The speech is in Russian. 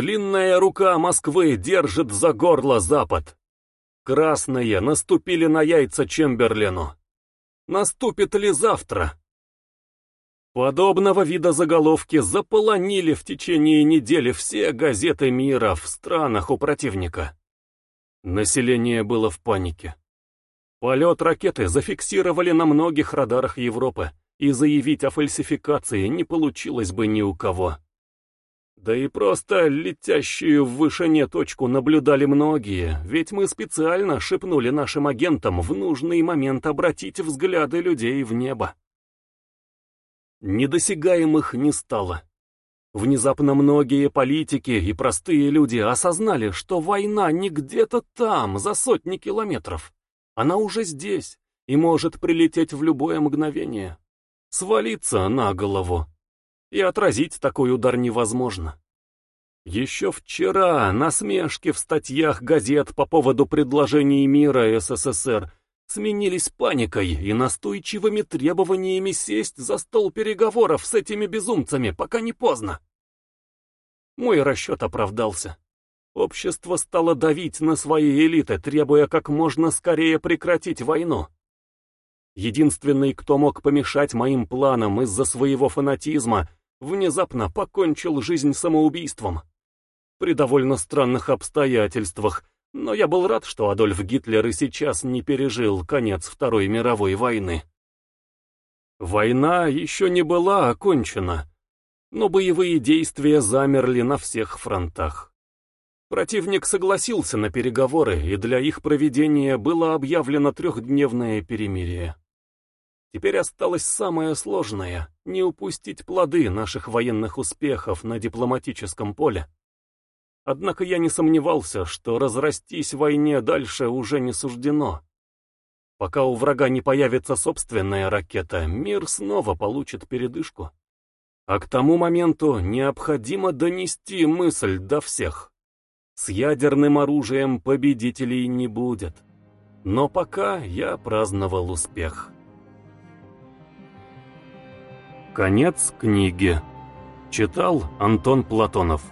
Длинная рука Москвы держит за горло Запад. Красные наступили на яйца Чемберлену. Наступит ли завтра? Подобного вида заголовки заполонили в течение недели все газеты мира в странах у противника. Население было в панике. Полет ракеты зафиксировали на многих радарах Европы, и заявить о фальсификации не получилось бы ни у кого. Да и просто летящую в вышине точку наблюдали многие, ведь мы специально шепнули нашим агентам в нужный момент обратить взгляды людей в небо. Недосягаемых не стало. Внезапно многие политики и простые люди осознали, что война не где-то там, за сотни километров. Она уже здесь и может прилететь в любое мгновение. Свалиться на голову. И отразить такой удар невозможно. Еще вчера насмешки в статьях газет по поводу предложений мира СССР сменились паникой и настойчивыми требованиями сесть за стол переговоров с этими безумцами, пока не поздно. Мой расчет оправдался. Общество стало давить на свои элиты, требуя как можно скорее прекратить войну. Единственный, кто мог помешать моим планам из-за своего фанатизма, внезапно покончил жизнь самоубийством. При довольно странных обстоятельствах, но я был рад, что Адольф Гитлер и сейчас не пережил конец Второй мировой войны. Война еще не была окончена, но боевые действия замерли на всех фронтах. Противник согласился на переговоры, и для их проведения было объявлено трехдневное перемирие. Теперь осталось самое сложное — не упустить плоды наших военных успехов на дипломатическом поле. Однако я не сомневался, что разрастись войне дальше уже не суждено. Пока у врага не появится собственная ракета, мир снова получит передышку. А к тому моменту необходимо донести мысль до всех. С ядерным оружием победителей не будет. Но пока я праздновал успех. Конец книги. Читал Антон Платонов.